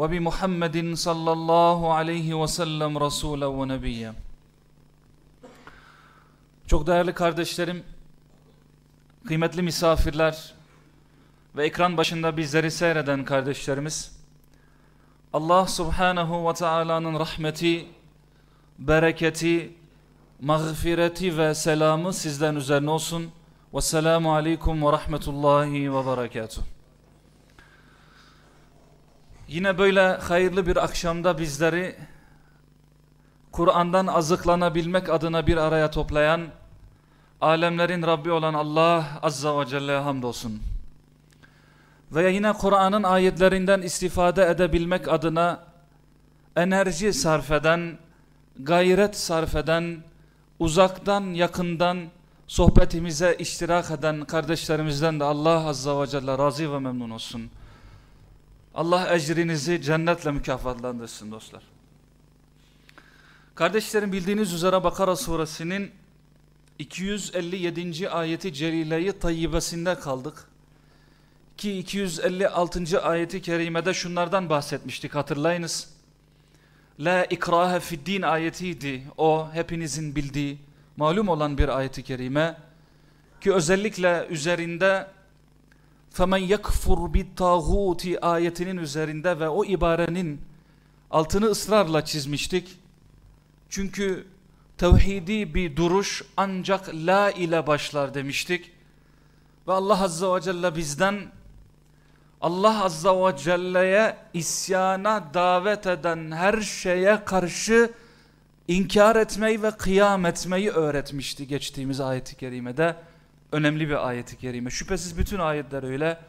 وبمحمد صلى الله عليه وسلم رسولا ونبيا Çok değerli kardeşlerim, kıymetli misafirler ve ekran başında bizleri seyreden kardeşlerimiz, Allah subhanahu ve taala'nın rahmeti, bereketi, mağfireti ve selamı sizden üzerine olsun. Vesselamu aleyküm ve rahmetullahi ve berekatuhu. Yine böyle hayırlı bir akşamda bizleri Kur'an'dan azıklanabilmek adına bir araya toplayan alemlerin Rabbi olan Allah Azza ve Celle'ye hamdolsun. Ve yine Kur'an'ın ayetlerinden istifade edebilmek adına enerji sarf eden, gayret sarf eden, uzaktan yakından sohbetimize iştirak eden kardeşlerimizden de Allah Azza ve Celle razı ve memnun olsun. Allah ecrinizi cennetle mükafatlandırsın dostlar. Kardeşlerim bildiğiniz üzere Bakara suresinin 257. ayeti celileyi tayyibesinde kaldık. Ki 256. ayeti kerimede şunlardan bahsetmiştik hatırlayınız. La ikrahe fiddin ayetiydi. O hepinizin bildiği malum olan bir ayeti kerime. Ki özellikle üzerinde فَمَنْ يَكْفُرْ بِالْتَاغُوتِ ayetinin üzerinde ve o ibarenin altını ısrarla çizmiştik. Çünkü tevhidi bir duruş ancak la ile başlar demiştik. Ve Allah Azza ve Celle bizden Allah Azza ve Celle'ye isyana davet eden her şeye karşı inkar etmeyi ve kıyam etmeyi öğretmişti geçtiğimiz ayeti kerimede önemli bir ayeti kerime. Şüphesiz bütün ayetler öyle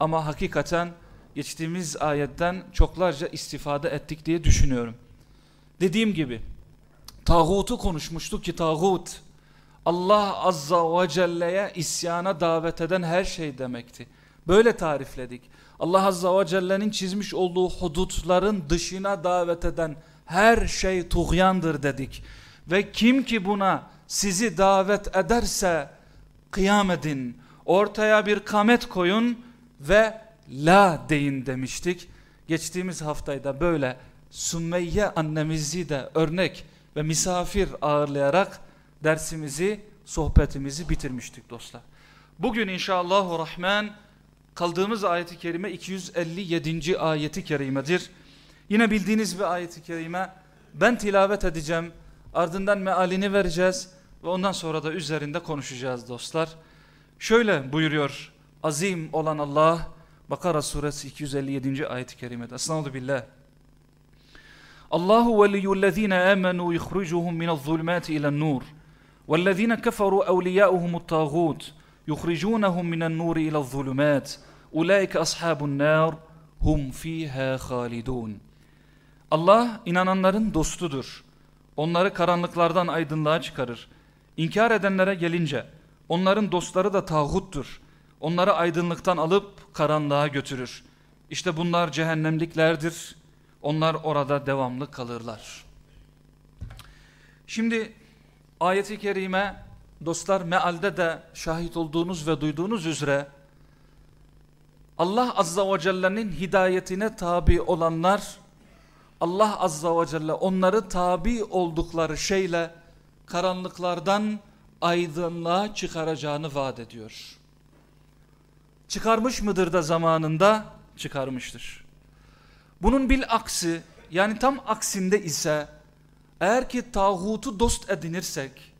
ama hakikaten geçtiğimiz ayetten çoklarca istifade ettik diye düşünüyorum. Dediğim gibi tağutu konuşmuştuk ki tağut Allah Azza ve Celle'ye isyana davet eden her şey demekti. Böyle tarifledik. Allah Azza ve Celle'nin çizmiş olduğu hudutların dışına davet eden her şey tuğyandır dedik. Ve kim ki buna sizi davet ederse kıyam edin, ortaya bir kamet koyun ve la deyin demiştik. Geçtiğimiz haftayda böyle Sümeyye annemizi de örnek ve misafir ağırlayarak dersimizi, sohbetimizi bitirmiştik dostlar. Bugün inşallahü rahman kaldığımız ayeti kerime 257. ayeti kerimedir. Yine bildiğiniz bir ayeti kerime ben tilavet edeceğim ardından mealini vereceğiz ve ondan sonra da üzerinde konuşacağız dostlar. Şöyle buyuruyor azim olan Allah Bakara suresi 257. ayet-i kerimede. Estağfurullah billah. Allahu veliyyullezine amenu yukhrijuhum minez-zulumati ilen-nur. Vellezine keferu evliyauhumut-tağut yukhrijunahum minen-nur ilez-zulumat. Ulaika ashabun nar hum fiha halidun. Allah inananların dostudur. Onları karanlıklardan aydınlığa çıkarır. İnkar edenlere gelince onların dostları da tağuttur. Onları aydınlıktan alıp karanlığa götürür. İşte bunlar cehennemliklerdir. Onlar orada devamlı kalırlar. Şimdi ayeti kerime dostlar mealde de şahit olduğunuz ve duyduğunuz üzere Allah Azza ve Celle'nin hidayetine tabi olanlar Allah Azza ve Celle onları tabi oldukları şeyle karanlıklardan aydınlığa çıkaracağını vaat ediyor. Çıkarmış mıdır da zamanında? Çıkarmıştır. Bunun bil aksi yani tam aksinde ise eğer ki tağutu dost edinirsek,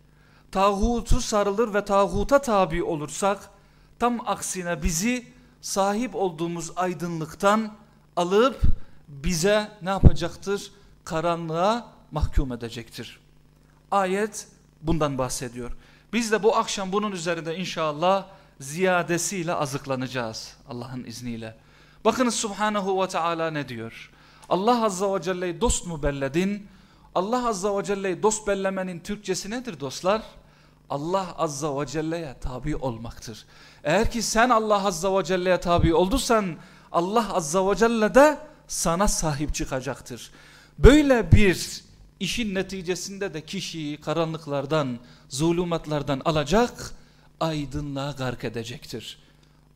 tağutu sarılır ve tağuta tabi olursak tam aksine bizi sahip olduğumuz aydınlıktan alıp bize ne yapacaktır? Karanlığa mahkum edecektir. Ayet bundan bahsediyor. Biz de bu akşam bunun üzerinde inşallah ziyadesiyle azıklanacağız Allah'ın izniyle. Bakınız Subhanahu ve Teala ne diyor? Allah Azza ve Celle'yi dost mu belledin? Allah Azza ve Celle'yi dost bellemenin Türkçesi nedir dostlar? Allah Azza ve Celle'ye tabi olmaktır. Eğer ki sen Allah Azza ve Celle'ye tabi olduysan Allah Azza ve Celle de sana sahip çıkacaktır. Böyle bir işin neticesinde de kişiyi karanlıklardan, zulümatlardan alacak, aydınlığa gark edecektir.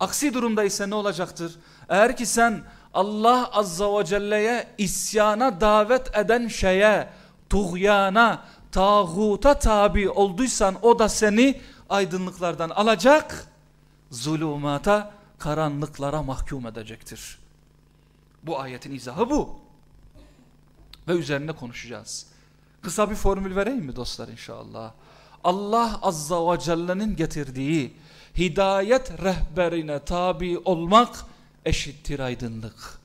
Aksi durumda ise ne olacaktır? Eğer ki sen Allah Azza ve Celle'ye isyana davet eden şeye, tuğyana, tağuta tabi olduysan o da seni aydınlıklardan alacak, zulümata, karanlıklara mahkum edecektir. Bu ayetin izahı bu. Ve üzerinde konuşacağız. Kısa bir formül vereyim mi dostlar inşallah? Allah Azza ve Celle'nin getirdiği hidayet rehberine tabi olmak eşittir aydınlık.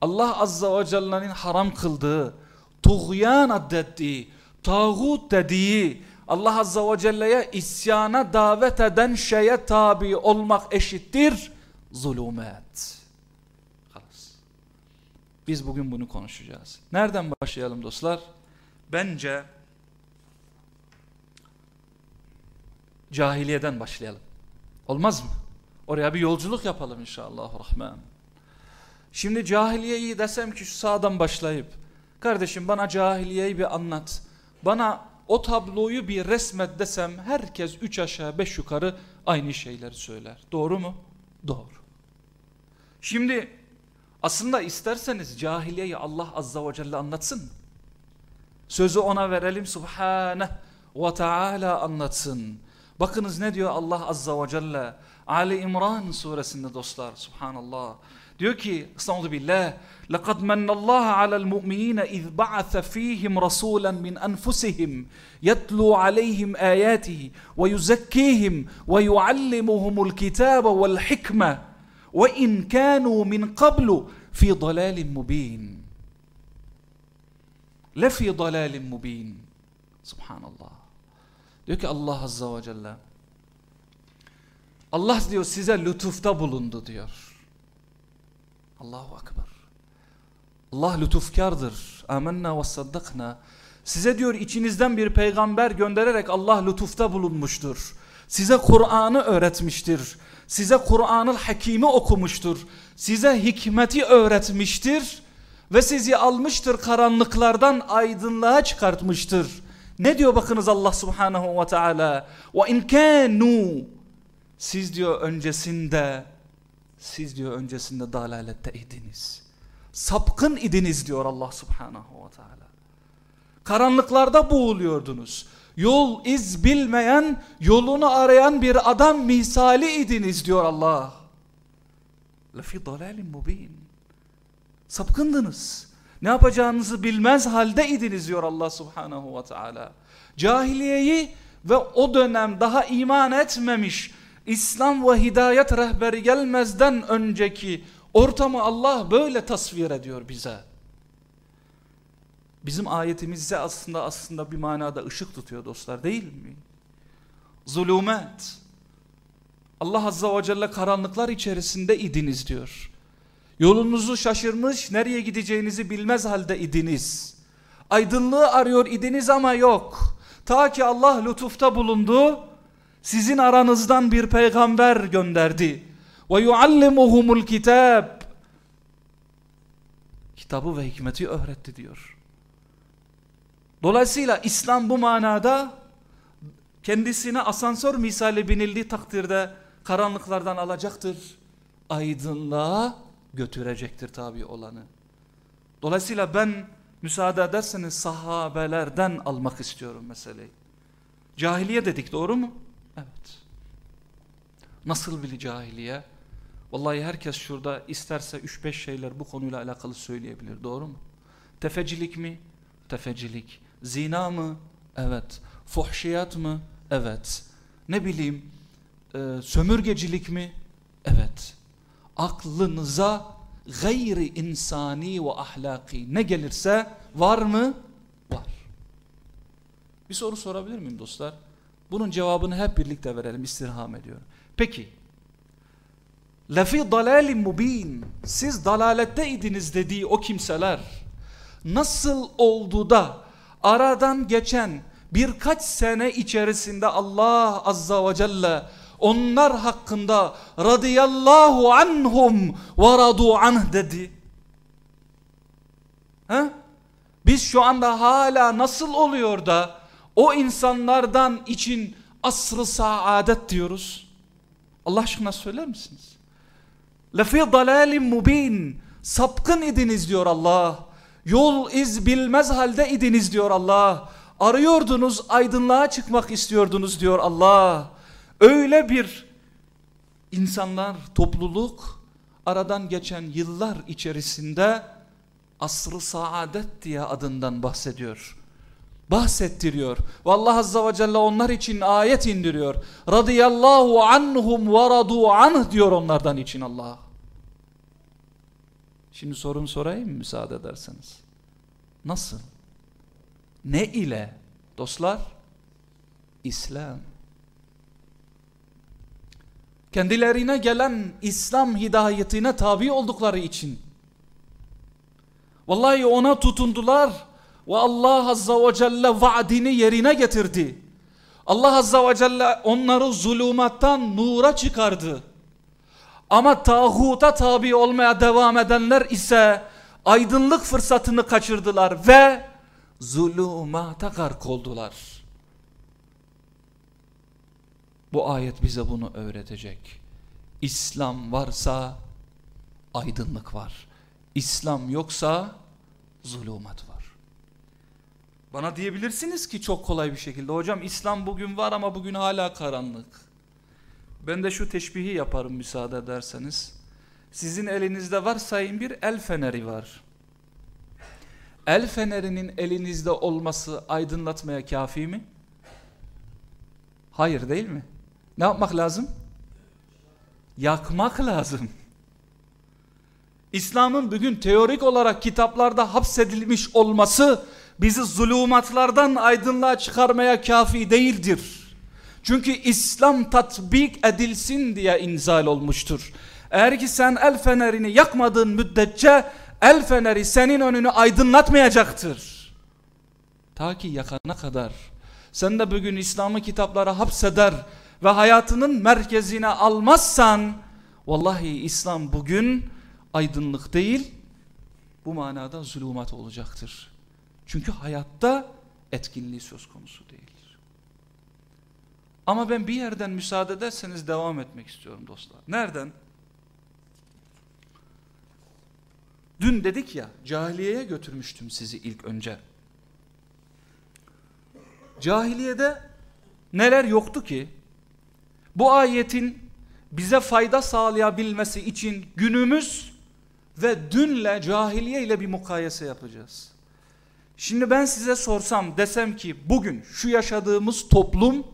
Allah Azza ve Celle'nin haram kıldığı, tuğyan addettiği, tağut dediği, Allah Azza ve Celle'ye isyana davet eden şeye tabi olmak eşittir zulümet. Biz bugün bunu konuşacağız. Nereden başlayalım dostlar? Bence cahiliyeden başlayalım. Olmaz mı? Oraya bir yolculuk yapalım inşallah rahman. Şimdi cahiliyeyi desem ki şu sağdan başlayıp kardeşim bana cahiliyeyi bir anlat. Bana o tabloyu bir resmet desem herkes üç aşağı beş yukarı aynı şeyleri söyler. Doğru mu? Doğru. Şimdi aslında isterseniz cahiliyeyi Allah azza ve celle anlatsın. Sözü ona verelim subhaneh ve taala anlatsın. Bakınız ne diyor Allah azza ve celle Ali İmran suresinde dostlar subhanallah. Diyor ki estağfurullah billah لَقَدْ مَنَّ اللّٰهَ عَلَى الْمُؤْمِنِينَ اِذْ بَعَثَ ف۪يهِمْ رَسُولًا مِنْ أَنْفُسِهِمْ يَتْلُوا عَلَيْهِمْ آيَاتِهِ وَيُزَكِّيهِمْ وَيُعَلِّمُهُمُ الْكِتَابَ وَالْحِكْمَةِ وَاِنْ كَانُوا مِنْ قَبْلُ فِي ضَلَالٍ مُب۪ينٍ lefi dalalin mubin. Subhanallah. Diyor ki Allah Azza ve Celle Allah diyor size lütufta bulundu diyor. Allahu Akbar. Allah lütufkardır. Amenna ve saddakna. Size diyor içinizden bir peygamber göndererek Allah lütufta bulunmuştur. Size Kur'an'ı öğretmiştir. Size Kur'an'ı Hakim'i okumuştur. Size hikmeti öğretmiştir. Ve sizi almıştır karanlıklardan aydınlığa çıkartmıştır. Ne diyor bakınız Allah subhanahu ve teala? Ve in kanu siz diyor öncesinde siz diyor öncesinde dalalette idiniz. Sapkın idiniz diyor Allah subhanahu ve teala. Karanlıklarda boğuluyordunuz. Yol iz bilmeyen, yolunu arayan bir adam misali idiniz diyor Allah. Lefi dalalin mubin. Sapkındınız. Ne yapacağınızı bilmez halde idiniz diyor Allah subhanahu ve teala. Cahiliyeyi ve o dönem daha iman etmemiş İslam ve hidayet rehberi gelmezden önceki ortamı Allah böyle tasvir ediyor bize. Bizim ayetimizde aslında aslında bir manada ışık tutuyor dostlar değil mi? Zulümet. Allah Azza ve Celle karanlıklar içerisinde idiniz diyor. Yolunuzu şaşırmış, nereye gideceğinizi bilmez halde idiniz. Aydınlığı arıyor idiniz ama yok. Ta ki Allah lütufta bulundu, sizin aranızdan bir peygamber gönderdi. Ve yuallimuhumul kitab. Kitabı ve hikmeti öğretti diyor. Dolayısıyla İslam bu manada kendisine asansör misali binildiği takdirde karanlıklardan alacaktır. Aydınlığa götürecektir tabi olanı. Dolayısıyla ben müsaade ederseniz sahabelerden almak istiyorum meseleyi. Cahiliye dedik doğru mu? Evet. Nasıl bir cahiliye? Vallahi herkes şurada isterse 3-5 şeyler bu konuyla alakalı söyleyebilir. Doğru mu? Tefecilik mi? Tefecilik. Zina mı? Evet. Fuhşiyat mı? Evet. Ne bileyim e, sömürgecilik mi? Evet. Aklınıza gayri insani ve ahlaki ne gelirse var mı? Var. Bir soru sorabilir miyim dostlar? Bunun cevabını hep birlikte verelim istirham ediyorum. Peki lefi dalalim mubin siz dalaletteydiniz dediği o kimseler nasıl oldu da aradan geçen birkaç sene içerisinde Allah azza ve celle onlar hakkında radıyallahu anhum ve radu anh dedi. He? Biz şu anda hala nasıl oluyor da o insanlardan için asrı saadet diyoruz. Allah aşkına söyler misiniz? Lefi dalalim mubin. Sapkın idiniz diyor Allah. Yol iz bilmez halde idiniz diyor Allah. Arıyordunuz aydınlığa çıkmak istiyordunuz diyor Allah. Öyle bir insanlar topluluk aradan geçen yıllar içerisinde asrı saadet diye adından bahsediyor. Bahsettiriyor. Ve Allah Azze ve Celle onlar için ayet indiriyor. Radıyallahu anhum ve radu anh diyor onlardan için Allah. Şimdi sorun sorayım müsaade ederseniz? Nasıl? Ne ile? Dostlar? İslam. Kendilerine gelen İslam hidayetine tabi oldukları için. Vallahi ona tutundular ve Allah Azza ve Celle vaadini yerine getirdi. Allah Azza ve Celle onları zulümattan nura çıkardı. Ama tağuta tabi olmaya devam edenler ise aydınlık fırsatını kaçırdılar ve zulümata gark oldular. Bu ayet bize bunu öğretecek. İslam varsa aydınlık var. İslam yoksa zulümat var. Bana diyebilirsiniz ki çok kolay bir şekilde hocam İslam bugün var ama bugün hala karanlık. Ben de şu teşbihi yaparım müsaade ederseniz. Sizin elinizde varsayın bir el feneri var. El fenerinin elinizde olması aydınlatmaya kafi mi? Hayır değil mi? Ne yapmak lazım? Yakmak lazım. İslam'ın bugün teorik olarak kitaplarda hapsedilmiş olması bizi zulümatlardan aydınlığa çıkarmaya kafi değildir. Çünkü İslam tatbik edilsin diye inzal olmuştur. Eğer ki sen el fenerini yakmadığın müddetçe el feneri senin önünü aydınlatmayacaktır. Ta ki yakana kadar. Sen de bugün İslam'ı kitaplara hapseder ve hayatının merkezine almazsan vallahi İslam bugün aydınlık değil bu manada zulümat olacaktır. Çünkü hayatta etkinliği söz konusu değildir. Ama ben bir yerden müsaade ederseniz devam etmek istiyorum dostlar. Nereden? Dün dedik ya cahiliyeye götürmüştüm sizi ilk önce. Cahiliyede neler yoktu ki? Bu ayetin bize fayda sağlayabilmesi için günümüz ve dünle cahiliye ile bir mukayese yapacağız. Şimdi ben size sorsam desem ki bugün şu yaşadığımız toplum,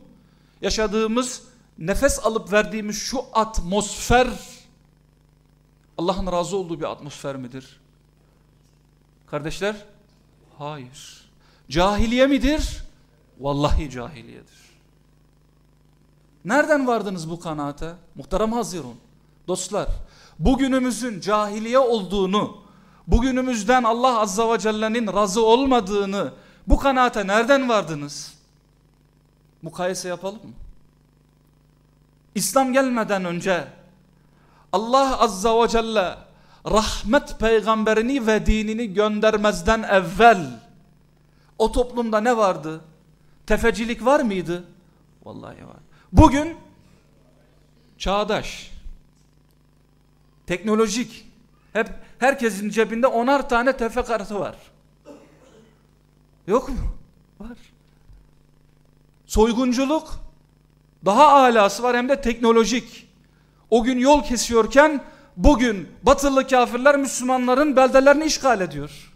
yaşadığımız nefes alıp verdiğimiz şu atmosfer Allah'ın razı olduğu bir atmosfer midir? Kardeşler? Hayır. Cahiliye midir? Vallahi cahiliyedir. Nereden vardınız bu kanaate? Muhterem Hazirun. Dostlar, bugünümüzün cahiliye olduğunu, bugünümüzden Allah Azza ve Celle'nin razı olmadığını, bu kanaate nereden vardınız? Mukayese yapalım mı? İslam gelmeden önce Allah Azza ve Celle rahmet peygamberini ve dinini göndermezden evvel o toplumda ne vardı? Tefecilik var mıydı? Vallahi var. Bugün çağdaş, teknolojik, hep herkesin cebinde onar tane tefe kartı var. Yok mu? Var. Soygunculuk daha alası var hem de teknolojik. O gün yol kesiyorken bugün batılı kafirler Müslümanların beldelerini işgal ediyor.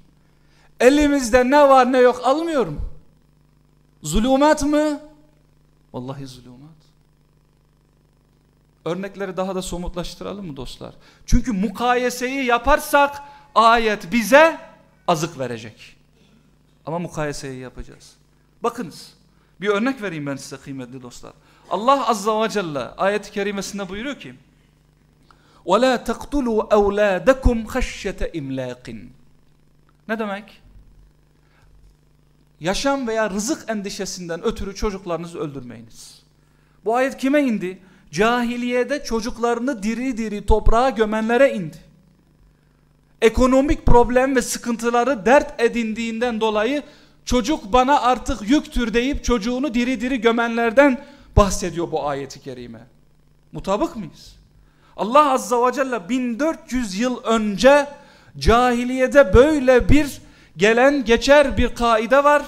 Elimizde ne var ne yok almıyor mu? Zulümat mı? Vallahi zulümat. Örnekleri daha da somutlaştıralım mı dostlar? Çünkü mukayeseyi yaparsak ayet bize azık verecek. Ama mukayeseyi yapacağız. Bakınız bir örnek vereyim ben size kıymetli dostlar. Allah Azza ve Celle ayet-i kerimesinde buyuruyor ki وَلَا تَقْتُلُوا أَوْلَادَكُمْ خَشْيَةَ اِمْلَاقٍ Ne demek? Yaşam veya rızık endişesinden ötürü çocuklarınızı öldürmeyiniz. Bu ayet kime indi? Cahiliyede çocuklarını diri diri toprağa gömenlere indi. Ekonomik problem ve sıkıntıları dert edindiğinden dolayı çocuk bana artık yüktür deyip çocuğunu diri diri gömenlerden bahsediyor bu ayeti kerime. Mutabık mıyız? Allah Azza ve Celle 1400 yıl önce cahiliyede böyle bir gelen geçer bir kaide var.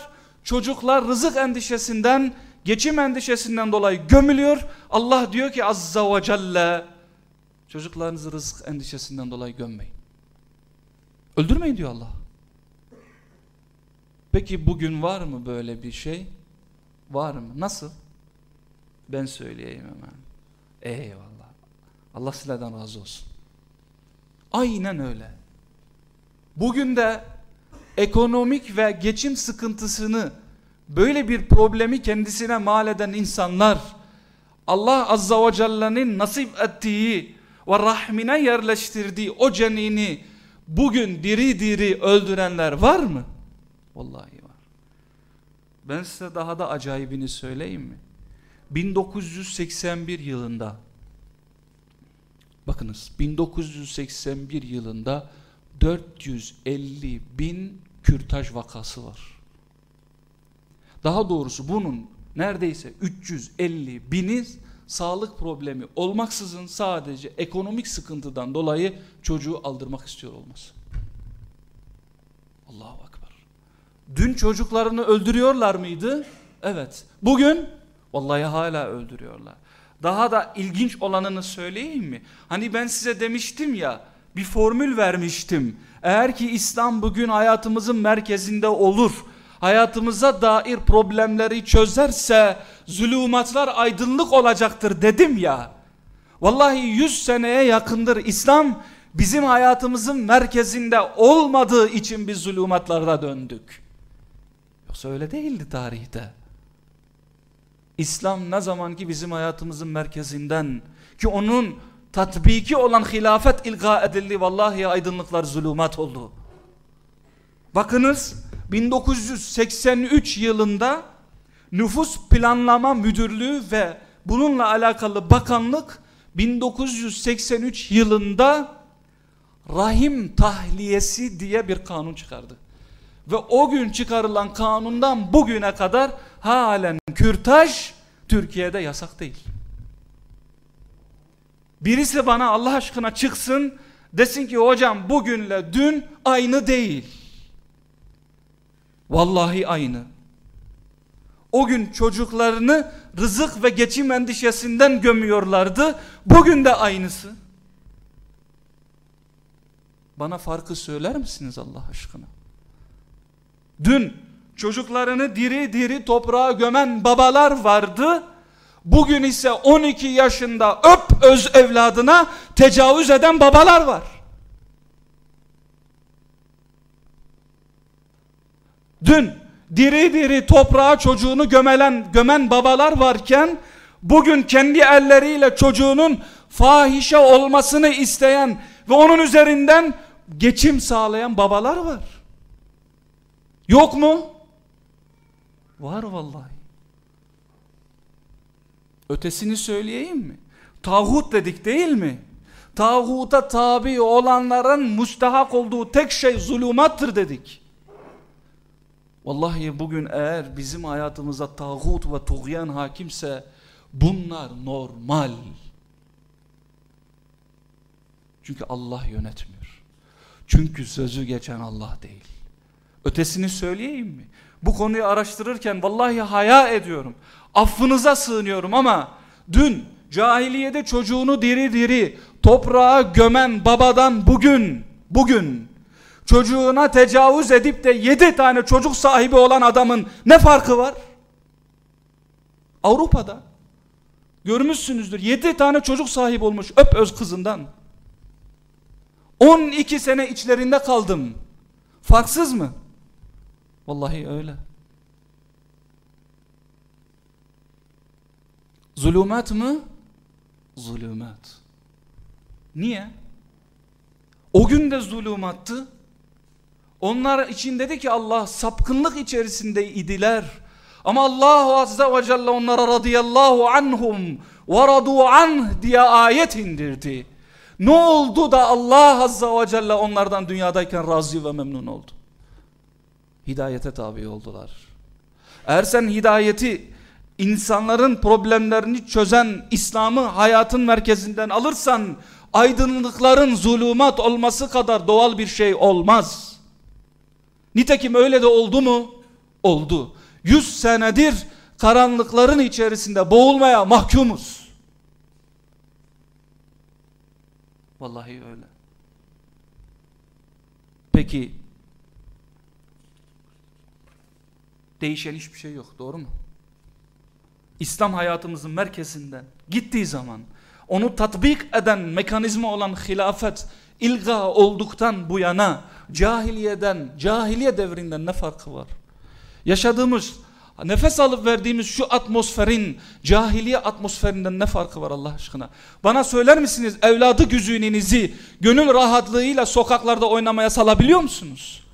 Çocuklar rızık endişesinden, geçim endişesinden dolayı gömülüyor. Allah diyor ki Azza ve Celle çocuklarınızı rızık endişesinden dolayı gömmeyin. Öldürmeyin diyor Allah. Peki bugün var mı böyle bir şey? Var mı? Nasıl? Ben söyleyeyim hemen. Eyvallah. Allah sizlerden razı olsun. Aynen öyle. Bugün de ekonomik ve geçim sıkıntısını böyle bir problemi kendisine mal eden insanlar Allah Azza ve Celle'nin nasip ettiği ve rahmine yerleştirdiği o cenini bugün diri diri öldürenler var mı? Vallahi var. Ben size daha da acayibini söyleyeyim mi? 1981 yılında bakınız 1981 yılında 450 bin kürtaj vakası var. Daha doğrusu bunun neredeyse 350 bini sağlık problemi olmaksızın sadece ekonomik sıkıntıdan dolayı çocuğu aldırmak istiyor olması. Allahu Akbar. Dün çocuklarını öldürüyorlar mıydı? Evet. Bugün vallahi hala öldürüyorlar. Daha da ilginç olanını söyleyeyim mi? Hani ben size demiştim ya bir formül vermiştim. Eğer ki İslam bugün hayatımızın merkezinde olur, hayatımıza dair problemleri çözerse zulümatlar aydınlık olacaktır dedim ya. Vallahi 100 seneye yakındır İslam bizim hayatımızın merkezinde olmadığı için biz zulümatlarda döndük. Yoksa öyle değildi tarihte. İslam ne zaman ki bizim hayatımızın merkezinden ki onun tatbiki olan hilafet ilga edildi vallahi aydınlıklar zulümat oldu. Bakınız 1983 yılında Nüfus Planlama Müdürlüğü ve bununla alakalı bakanlık 1983 yılında rahim tahliyesi diye bir kanun çıkardı. Ve o gün çıkarılan kanundan bugüne kadar halen kürtaj Türkiye'de yasak değil. Birisi bana Allah aşkına çıksın desin ki hocam bugünle dün aynı değil. Vallahi aynı. O gün çocuklarını rızık ve geçim endişesinden gömüyorlardı. Bugün de aynısı. Bana farkı söyler misiniz Allah aşkına? Dün çocuklarını diri diri toprağa gömen babalar vardı. Bugün ise 12 yaşında öp öz evladına tecavüz eden babalar var. Dün diri diri toprağa çocuğunu gömelen, gömen babalar varken bugün kendi elleriyle çocuğunun fahişe olmasını isteyen ve onun üzerinden geçim sağlayan babalar var. Yok mu? Var vallahi. Ötesini söyleyeyim mi? Tağut dedik değil mi? Tağuta tabi olanların müstahak olduğu tek şey zulümattır dedik. Vallahi bugün eğer bizim hayatımıza tağut ve tuğyan hakimse bunlar normal. Çünkü Allah yönetmiyor. Çünkü sözü geçen Allah değil. Ötesini söyleyeyim mi? Bu konuyu araştırırken vallahi haya ediyorum. Affınıza sığınıyorum ama dün cahiliyede çocuğunu diri diri toprağa gömen babadan bugün, bugün çocuğuna tecavüz edip de yedi tane çocuk sahibi olan adamın ne farkı var? Avrupa'da görmüşsünüzdür yedi tane çocuk sahibi olmuş öp öz kızından. 12 sene içlerinde kaldım. Farksız mı? Vallahi öyle. Zulümat mı? Zulümat. Niye? O gün de zulümattı. Onlar için dedi ki Allah sapkınlık içerisinde idiler. Ama Allah Azze ve Celle onlara radıyallahu anhum ve radu anh diye ayet indirdi. Ne oldu da Allah Azze ve Celle onlardan dünyadayken razı ve memnun oldu? Hidayete tabi oldular. Eğer sen hidayeti insanların problemlerini çözen İslam'ı hayatın merkezinden alırsan aydınlıkların zulümat olması kadar doğal bir şey olmaz. Nitekim öyle de oldu mu? Oldu. Yüz senedir karanlıkların içerisinde boğulmaya mahkumuz. Vallahi öyle. Peki değişen hiçbir şey yok doğru mu? İslam hayatımızın merkezinden gittiği zaman onu tatbik eden mekanizma olan hilafet ilga olduktan bu yana cahiliyeden, cahiliye devrinden ne farkı var? Yaşadığımız, nefes alıp verdiğimiz şu atmosferin cahiliye atmosferinden ne farkı var Allah aşkına? Bana söyler misiniz evladı güzüninizi gönül rahatlığıyla sokaklarda oynamaya salabiliyor musunuz?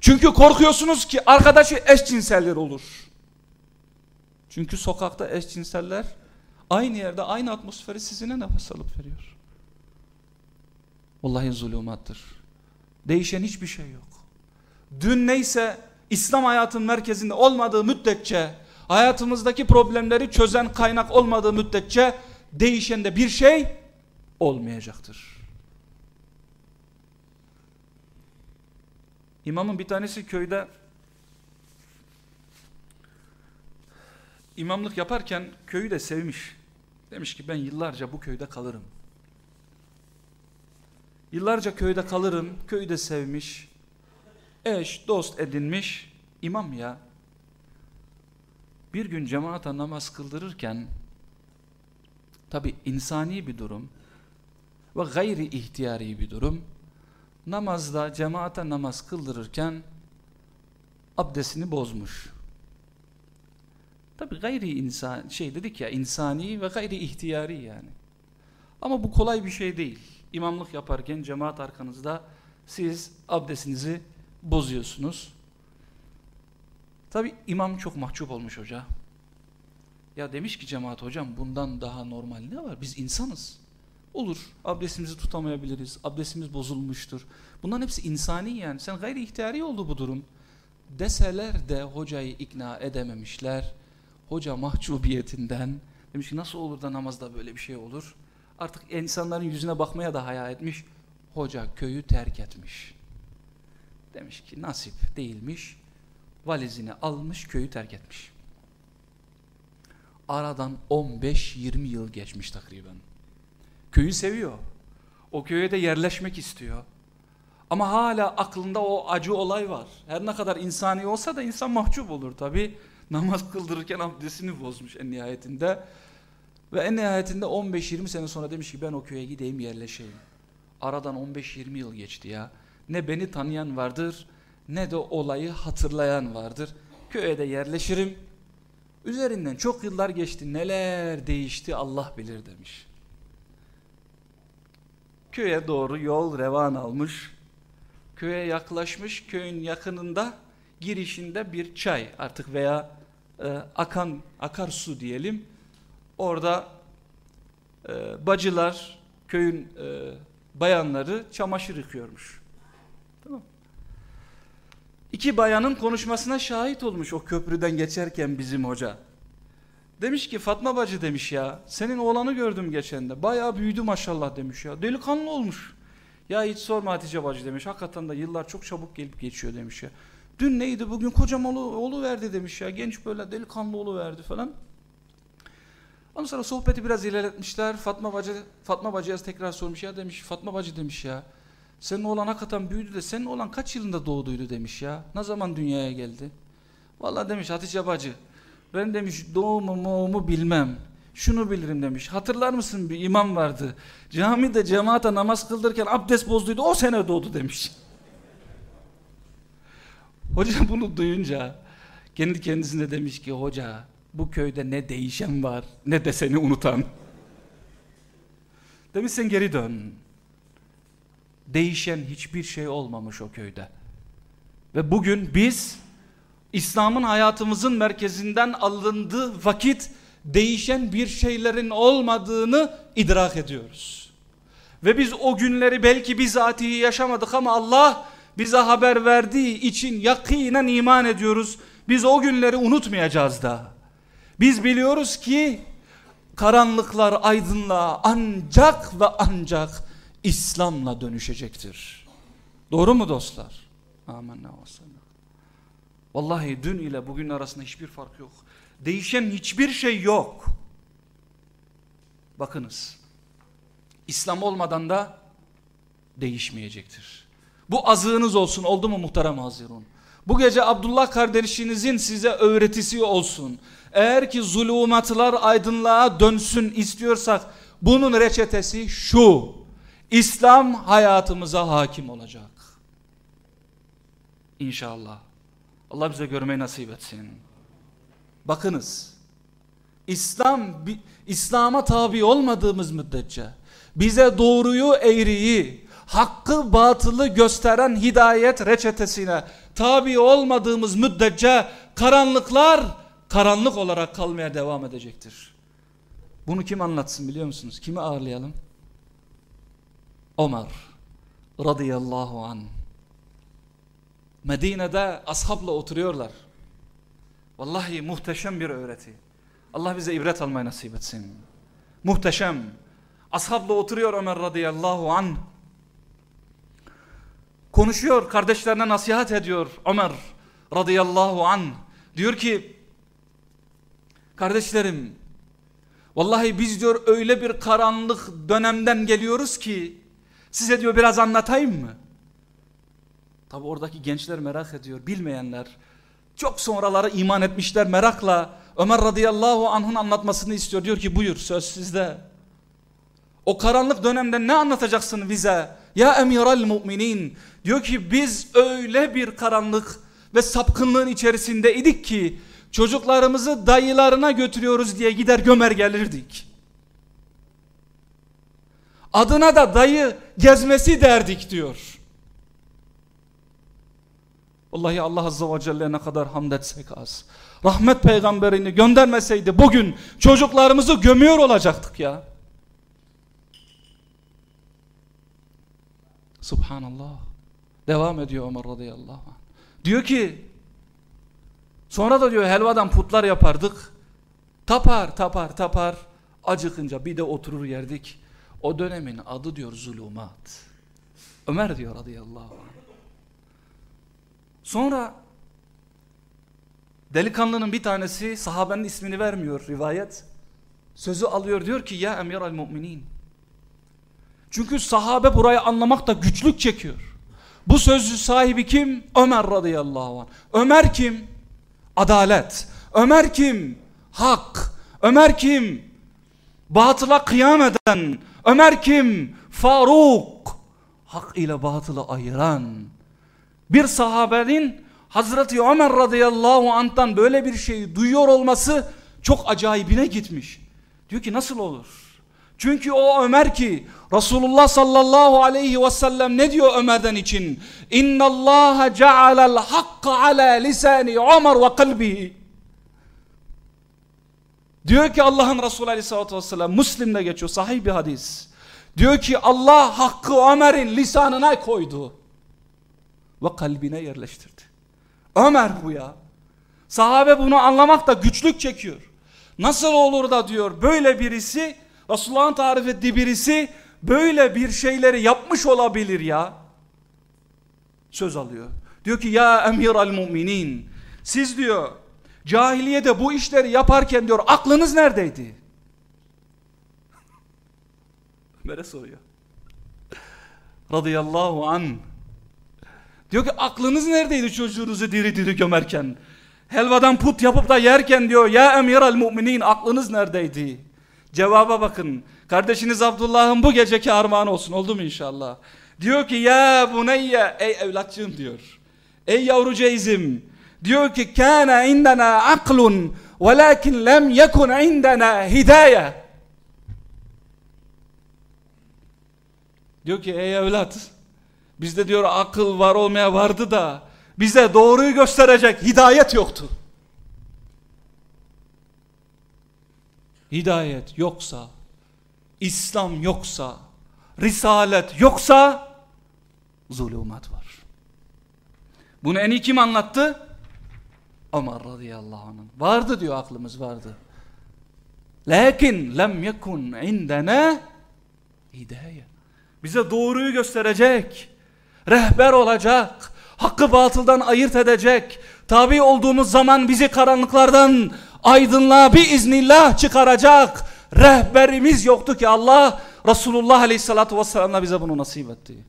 Çünkü korkuyorsunuz ki arkadaşı eşcinseller olur. Çünkü sokakta eşcinseller aynı yerde aynı atmosferi sizine nefes alıp veriyor. Vallahi zulümattır. Değişen hiçbir şey yok. Dün neyse İslam hayatın merkezinde olmadığı müddetçe hayatımızdaki problemleri çözen kaynak olmadığı müddetçe değişen de bir şey olmayacaktır. İmamın bir tanesi köyde imamlık yaparken köyü de sevmiş. Demiş ki ben yıllarca bu köyde kalırım. Yıllarca köyde kalırım, köyü de sevmiş. Eş, dost edinmiş, imam ya. Bir gün cemaata namaz kıldırırken, tabi insani bir durum ve gayri ihtiyari bir durum, namazda cemaate namaz kıldırırken abdestini bozmuş. Tabi gayri insan şey dedik ya insani ve gayri ihtiyari yani. Ama bu kolay bir şey değil. İmamlık yaparken cemaat arkanızda siz abdestinizi bozuyorsunuz. Tabi imam çok mahcup olmuş hoca. Ya demiş ki cemaat hocam bundan daha normal ne var? Biz insanız. Olur. Abdestimizi tutamayabiliriz. Abdestimiz bozulmuştur. Bunların hepsi insani yani. Sen gayri ihtiyari oldu bu durum. Deseler de hocayı ikna edememişler. Hoca mahcubiyetinden demiş ki nasıl olur da namazda böyle bir şey olur? Artık insanların yüzüne bakmaya da haya etmiş. Hoca köyü terk etmiş. Demiş ki nasip değilmiş. Valizini almış köyü terk etmiş. Aradan 15-20 yıl geçmiş takriben. Köyü seviyor. O köye de yerleşmek istiyor. Ama hala aklında o acı olay var. Her ne kadar insani olsa da insan mahcup olur tabi. Namaz kıldırırken abdestini bozmuş en nihayetinde. Ve en nihayetinde 15-20 sene sonra demiş ki ben o köye gideyim yerleşeyim. Aradan 15-20 yıl geçti ya. Ne beni tanıyan vardır ne de olayı hatırlayan vardır. Köye de yerleşirim. Üzerinden çok yıllar geçti neler değişti Allah bilir demiş. Köye doğru yol revan almış. Köye yaklaşmış köyün yakınında girişinde bir çay artık veya e, akan akarsu diyelim Orada e, bacılar, köyün e, bayanları çamaşır yıkıyormuş. Tamam. İki bayanın konuşmasına şahit olmuş o köprüden geçerken bizim hoca. Demiş ki Fatma bacı demiş ya senin oğlanı gördüm geçen de bayağı büyüdü maşallah demiş ya delikanlı olmuş. Ya hiç sorma Hatice bacı demiş hakikaten de yıllar çok çabuk gelip geçiyor demiş ya. Dün neydi bugün kocam oğlu, oğlu verdi demiş ya genç böyle delikanlı oğlu verdi falan. Ondan sonra sohbeti biraz ilerletmişler. Fatma Bacı, Fatma Bacı'ya tekrar sormuş ya demiş. Fatma Bacı demiş ya. Senin oğlan hakikaten büyüdü de senin oğlan kaç yılında doğduydu demiş ya. Ne zaman dünyaya geldi? Vallahi demiş Hatice Bacı. Ben demiş doğumu muğumu bilmem. Şunu bilirim demiş. Hatırlar mısın bir imam vardı. Camide cemaate namaz kıldırırken abdest bozduydu. O sene doğdu demiş. Hoca bunu duyunca kendi kendisine demiş ki hoca bu köyde ne değişen var ne de seni unutan. Demiş sen geri dön. değişen hiçbir şey olmamış o köyde. Ve bugün biz İslam'ın hayatımızın merkezinden alındığı vakit değişen bir şeylerin olmadığını idrak ediyoruz. Ve biz o günleri belki bizatihi yaşamadık ama Allah bize haber verdiği için yakinen iman ediyoruz. Biz o günleri unutmayacağız da. Biz biliyoruz ki karanlıklar aydınlığa ancak ve ancak İslam'la dönüşecektir. Doğru mu dostlar? Amin. Vallahi dün ile bugün arasında hiçbir fark yok. Değişen hiçbir şey yok. Bakınız. İslam olmadan da değişmeyecektir. Bu azığınız olsun oldu mu muhterem hazirun? Bu gece Abdullah kardeşinizin size öğretisi olsun. Eğer ki zulümatlar aydınlığa dönsün istiyorsak bunun reçetesi şu. İslam hayatımıza hakim olacak. İnşallah. Allah bize görmeyi nasip etsin. Bakınız. İslam İslam'a tabi olmadığımız müddetçe bize doğruyu eğriyi, hakkı batılı gösteren hidayet reçetesine tabi olmadığımız müddetçe karanlıklar karanlık olarak kalmaya devam edecektir. Bunu kim anlatsın biliyor musunuz? Kimi ağırlayalım? Ömer radıyallahu an. Medine'de ashabla oturuyorlar. Vallahi muhteşem bir öğreti. Allah bize ibret almayı nasip etsin. Muhteşem. Ashabla oturuyor Ömer radıyallahu an. Konuşuyor, kardeşlerine nasihat ediyor Ömer radıyallahu an. Diyor ki, kardeşlerim, vallahi biz diyor öyle bir karanlık dönemden geliyoruz ki, size diyor biraz anlatayım mı? Tabi oradaki gençler merak ediyor, bilmeyenler. Çok sonraları iman etmişler merakla. Ömer radıyallahu anh'ın anlatmasını istiyor. Diyor ki buyur söz sizde. O karanlık dönemde ne anlatacaksın bize? Ya emiral müminin. Diyor ki biz öyle bir karanlık ve sapkınlığın içerisinde idik ki çocuklarımızı dayılarına götürüyoruz diye gider gömer gelirdik. Adına da dayı gezmesi derdik diyor. Vallahi Allah Azze ve Celle ne kadar hamd etsek az. Rahmet peygamberini göndermeseydi bugün çocuklarımızı gömüyor olacaktık ya. Subhanallah. Devam ediyor Ömer radıyallahu anh. Diyor ki sonra da diyor helvadan putlar yapardık. Tapar tapar tapar acıkınca bir de oturur yerdik. O dönemin adı diyor zulümat. Ömer diyor radıyallahu anh. Sonra delikanlının bir tanesi sahabenin ismini vermiyor rivayet. Sözü alıyor diyor ki ya emir al müminin. Çünkü sahabe burayı anlamakta güçlük çekiyor. Bu sözü sahibi kim? Ömer radıyallahu anh. Ömer kim? Adalet. Ömer kim? Hak. Ömer kim? Batıla kıyam eden. Ömer kim? Faruk. Hak ile batılı ayıran bir sahabenin Hazreti Ömer radıyallahu anh'tan böyle bir şeyi duyuyor olması çok acayibine gitmiş. Diyor ki nasıl olur? Çünkü o Ömer ki Resulullah sallallahu aleyhi ve sellem ne diyor Ömer'den için? İnna Allah cealel hakka ala lisani Ömer ve kalbihi. Diyor ki Allah'ın Resulü aleyhissalatü vesselam Müslim'de geçiyor sahih bir hadis. Diyor ki Allah hakkı Ömer'in lisanına koydu ve kalbine yerleştirdi. Ömer bu ya. Sahabe bunu anlamakta güçlük çekiyor. Nasıl olur da diyor böyle birisi Resulullah'ın tarif ettiği birisi böyle bir şeyleri yapmış olabilir ya. Söz alıyor. Diyor ki ya emir al müminin siz diyor cahiliyede bu işleri yaparken diyor aklınız neredeydi? Ömer'e soruyor. Radıyallahu an. Diyor ki aklınız neredeydi çocuğunuzu diri diri gömerken? Helvadan put yapıp da yerken diyor ya emiral müminin aklınız neredeydi? Cevaba bakın. Kardeşiniz Abdullah'ın bu geceki armağan olsun oldu mu inşallah? Diyor ki ya buneyye ey evlatçığım diyor. Ey yavruceğizim. Diyor ki kana indena aklun velakin lem yekun indena hidaye. Diyor ki ey evlat Bizde diyor akıl var olmaya vardı da bize doğruyu gösterecek hidayet yoktu. Hidayet yoksa, İslam yoksa, Risalet yoksa zulümat var. Bunu en iyi kim anlattı? Ömer radıyallahu anh. Vardı diyor aklımız vardı. Lakin lem yekun indena hidayet. Bize doğruyu gösterecek, rehber olacak, hakkı batıldan ayırt edecek, tabi olduğumuz zaman bizi karanlıklardan aydınlığa bir iznillah çıkaracak rehberimiz yoktu ki Allah Resulullah Aleyhisselatü Vesselam'la bize bunu nasip etti.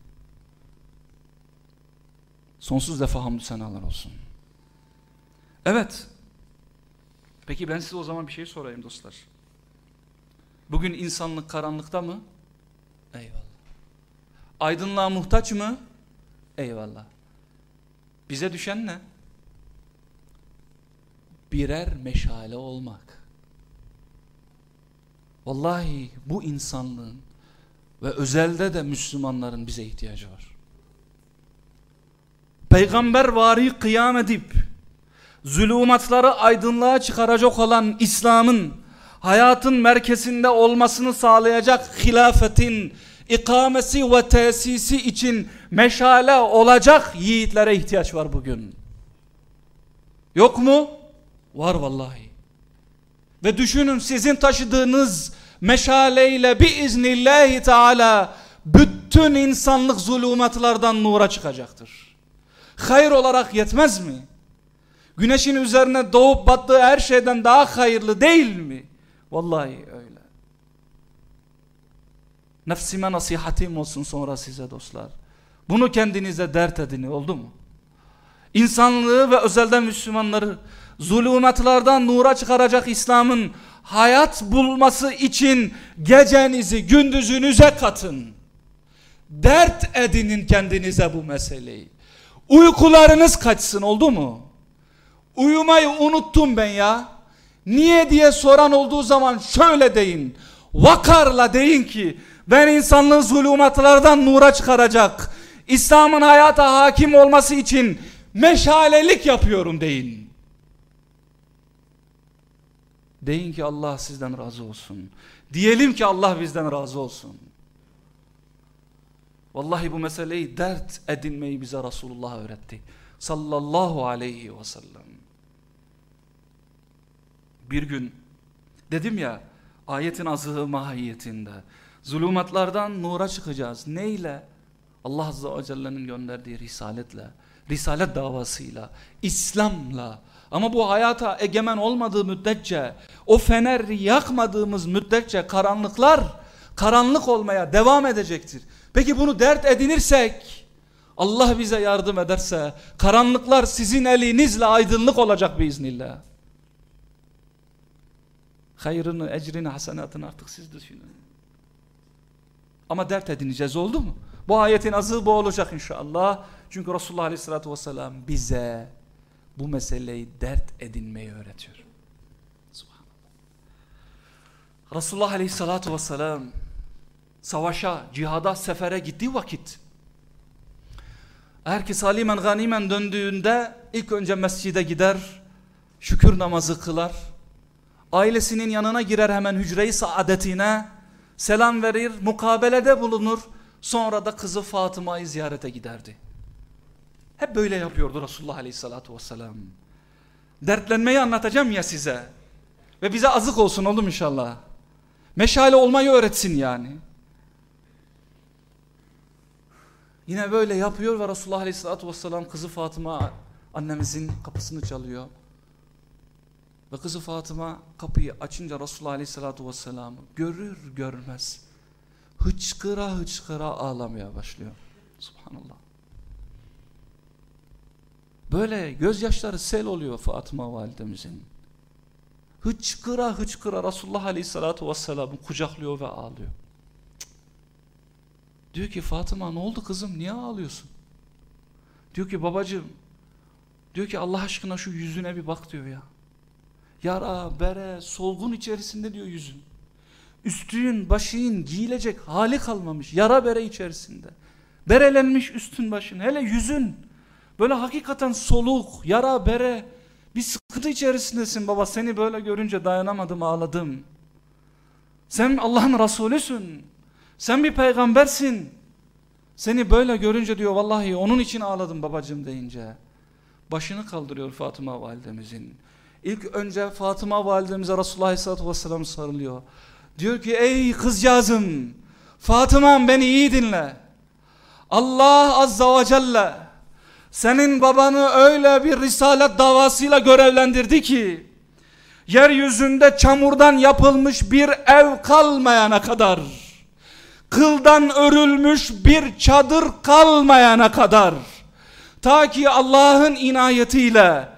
Sonsuz defa hamdü senalar olsun. Evet. Peki ben size o zaman bir şey sorayım dostlar. Bugün insanlık karanlıkta mı? Eyvallah. Aydınlığa muhtaç mı? Eyvallah. Bize düşen ne? Birer meşale olmak. Vallahi bu insanlığın ve özelde de Müslümanların bize ihtiyacı var. Peygamber vari kıyam edip zulümatları aydınlığa çıkaracak olan İslam'ın hayatın merkezinde olmasını sağlayacak hilafetin ikamesi ve tesisi için meşale olacak yiğitlere ihtiyaç var bugün. Yok mu? Var vallahi. Ve düşünün sizin taşıdığınız meşaleyle biiznillahi teala bütün insanlık zulümatlardan nura çıkacaktır. Hayır olarak yetmez mi? Güneşin üzerine doğup battığı her şeyden daha hayırlı değil mi? Vallahi öyle. Nefsime nasihatim olsun sonra size dostlar. Bunu kendinize dert edin oldu mu? İnsanlığı ve özelden Müslümanları zulümatlardan nura çıkaracak İslam'ın hayat bulması için gecenizi gündüzünüze katın. Dert edinin kendinize bu meseleyi. Uykularınız kaçsın oldu mu? Uyumayı unuttum ben ya. Niye diye soran olduğu zaman şöyle deyin. Vakarla deyin ki ben insanlığı zulümatlardan nura çıkaracak. İslam'ın hayata hakim olması için meşalelik yapıyorum deyin. Deyin ki Allah sizden razı olsun. Diyelim ki Allah bizden razı olsun. Vallahi bu meseleyi dert edinmeyi bize Resulullah öğretti. Sallallahu aleyhi ve sellem. Bir gün dedim ya ayetin azığı mahiyetinde zulümatlardan nura çıkacağız. Neyle? Allah Azze ve Celle'nin gönderdiği risaletle, risalet davasıyla, İslam'la. Ama bu hayata egemen olmadığı müddetçe, o feneri yakmadığımız müddetçe karanlıklar karanlık olmaya devam edecektir. Peki bunu dert edinirsek, Allah bize yardım ederse, karanlıklar sizin elinizle aydınlık olacak biiznillah. Hayrını, ecrini, hasenatını artık siz düşünün. Ama dert edineceğiz oldu mu? Bu ayetin azı bu olacak inşallah. Çünkü Resulullah Aleyhisselatü Vesselam bize bu meseleyi dert edinmeyi öğretiyor. Resulullah Aleyhisselatü Vesselam savaşa, cihada, sefere gittiği vakit eğer ki salimen ganimen döndüğünde ilk önce mescide gider, şükür namazı kılar, ailesinin yanına girer hemen hücre-i saadetine, selam verir, mukabelede bulunur, sonra da kızı Fatıma'yı ziyarete giderdi. Hep böyle yapıyordu Resulullah Aleyhisselatü Vesselam. Dertlenmeyi anlatacağım ya size. Ve bize azık olsun oğlum inşallah. Meşale olmayı öğretsin yani. Yine böyle yapıyor ve Resulullah Aleyhisselatü Vesselam kızı Fatıma annemizin kapısını çalıyor. Ve kızı Fatıma kapıyı açınca Resulullah Aleyhisselatü Vesselam görür görmez hıçkıra hıçkıra ağlamaya başlıyor. Subhanallah. Böyle gözyaşları sel oluyor Fatıma validemizin. Hıçkıra hıçkıra Resulullah Aleyhisselatü Vesselam'ı kucaklıyor ve ağlıyor. Diyor ki Fatıma ne oldu kızım niye ağlıyorsun? Diyor ki babacığım diyor ki Allah aşkına şu yüzüne bir bak diyor ya. Yara, bere, solgun içerisinde diyor yüzün. Üstün, başın giyilecek hali kalmamış. Yara bere içerisinde. Berelenmiş üstün başın. Hele yüzün. Böyle hakikaten soluk, yara, bere. Bir sıkıntı içerisindesin baba. Seni böyle görünce dayanamadım ağladım. Sen Allah'ın Resulüsün. Sen bir peygambersin. Seni böyle görünce diyor vallahi onun için ağladım babacım deyince. Başını kaldırıyor Fatıma validemizin. İlk önce Fatıma validemize Resulullah Aleyhisselatü Vesselam sarılıyor. Diyor ki ey kızcağızım Fatıma'm beni iyi dinle. Allah Azza ve Celle senin babanı öyle bir risalet davasıyla görevlendirdi ki yeryüzünde çamurdan yapılmış bir ev kalmayana kadar kıldan örülmüş bir çadır kalmayana kadar ta ki Allah'ın inayetiyle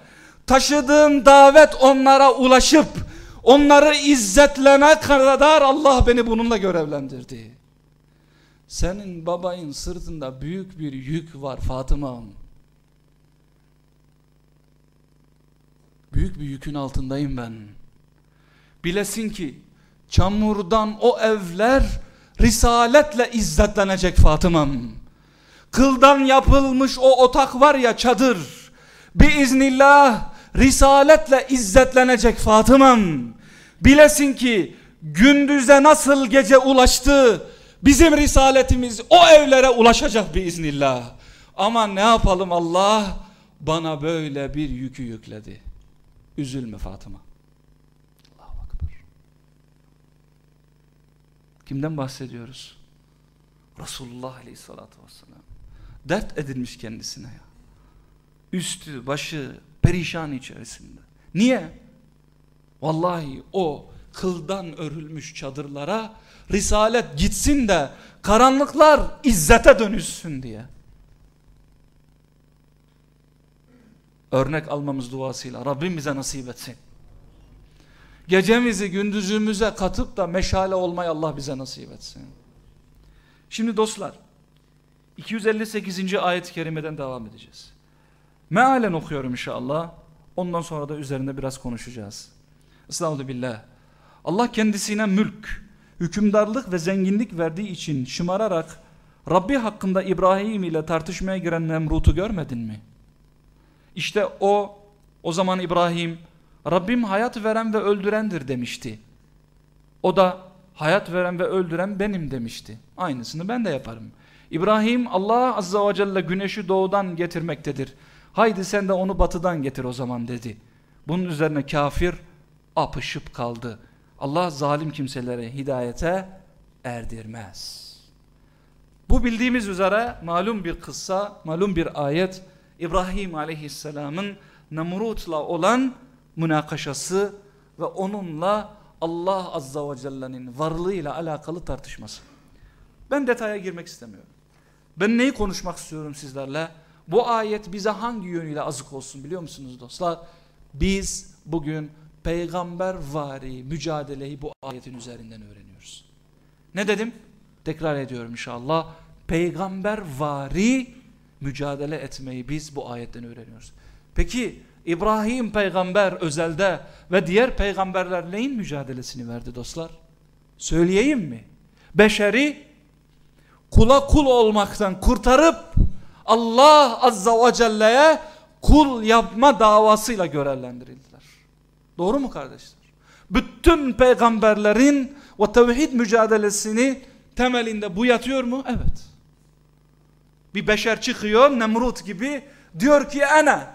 taşıdığım davet onlara ulaşıp onları izzetlene kadar Allah beni bununla görevlendirdi. Senin babayın sırtında büyük bir yük var Fatıma'm. Büyük bir yükün altındayım ben. Bilesin ki çamurdan o evler risaletle izzetlenecek Fatıma'm. Kıldan yapılmış o otak var ya çadır. Biiznillah risaletle izzetlenecek Fatıma'm. Bilesin ki gündüze nasıl gece ulaştı bizim risaletimiz o evlere ulaşacak biiznillah. Ama ne yapalım Allah bana böyle bir yükü yükledi. Üzülme Fatıma. Allahu Akbar. Kimden bahsediyoruz? Resulullah Aleyhisselatü Vesselam. Dert edilmiş kendisine ya. Üstü, başı perişan içerisinde. Niye? Vallahi o kıldan örülmüş çadırlara risalet gitsin de karanlıklar izzete dönüşsün diye. Örnek almamız duasıyla Rabbim bize nasip etsin. Gecemizi gündüzümüze katıp da meşale olmayı Allah bize nasip etsin. Şimdi dostlar 258. ayet-i kerimeden devam edeceğiz. Mealen okuyorum inşallah. Ondan sonra da üzerinde biraz konuşacağız. Estağfurullah billah. Allah kendisine mülk, hükümdarlık ve zenginlik verdiği için şımararak Rabbi hakkında İbrahim ile tartışmaya giren Nemrut'u görmedin mi? İşte o, o zaman İbrahim, Rabbim hayat veren ve öldürendir demişti. O da hayat veren ve öldüren benim demişti. Aynısını ben de yaparım. İbrahim Allah Azza ve Celle güneşi doğudan getirmektedir. Haydi sen de onu batıdan getir o zaman dedi. Bunun üzerine kafir apışıp kaldı. Allah zalim kimselere hidayete erdirmez. Bu bildiğimiz üzere malum bir kıssa, malum bir ayet İbrahim aleyhisselamın Nemrut'la olan münakaşası ve onunla Allah azza ve celle'nin varlığıyla alakalı tartışması. Ben detaya girmek istemiyorum. Ben neyi konuşmak istiyorum sizlerle? Bu ayet bize hangi yönüyle azık olsun biliyor musunuz dostlar? Biz bugün peygamber vari mücadeleyi bu ayetin üzerinden öğreniyoruz. Ne dedim? Tekrar ediyorum inşallah. Peygamber vari mücadele etmeyi biz bu ayetten öğreniyoruz. Peki İbrahim peygamber özelde ve diğer peygamberler neyin mücadelesini verdi dostlar? Söyleyeyim mi? Beşeri kula kul olmaktan kurtarıp Allah azza ve celle'ye kul yapma davasıyla görevlendirildiler. Doğru mu kardeşler? Bütün peygamberlerin o tevhid mücadelesini temelinde bu yatıyor mu? Evet. Bir beşer çıkıyor Nemrut gibi diyor ki ana